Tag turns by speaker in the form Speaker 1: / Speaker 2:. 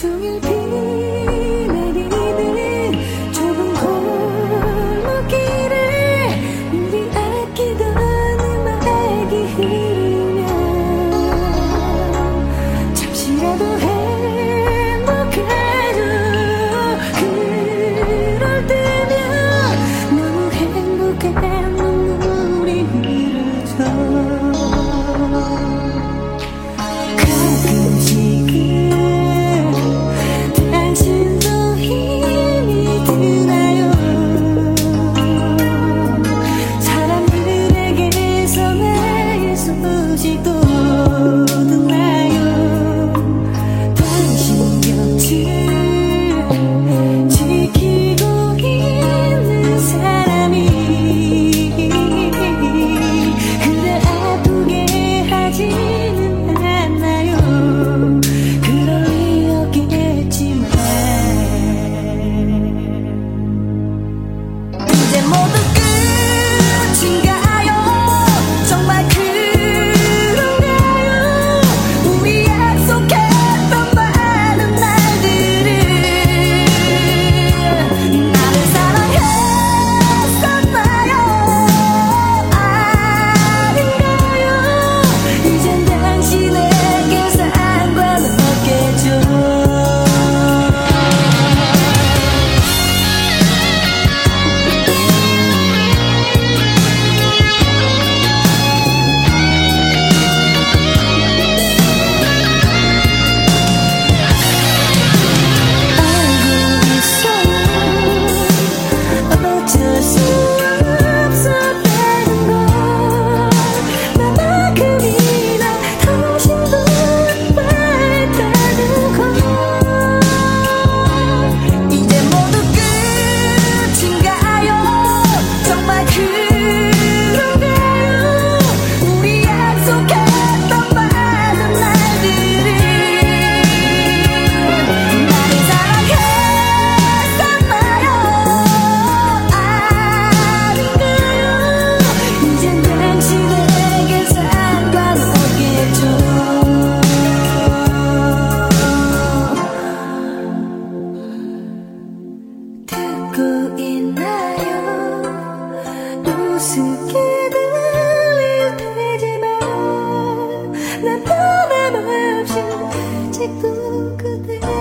Speaker 1: 종일 비 내리는 좁은 골목길에 우리 아끼던 음악이 흐르며 잠시라도 해. the 지만 난 변함없이 지금 그대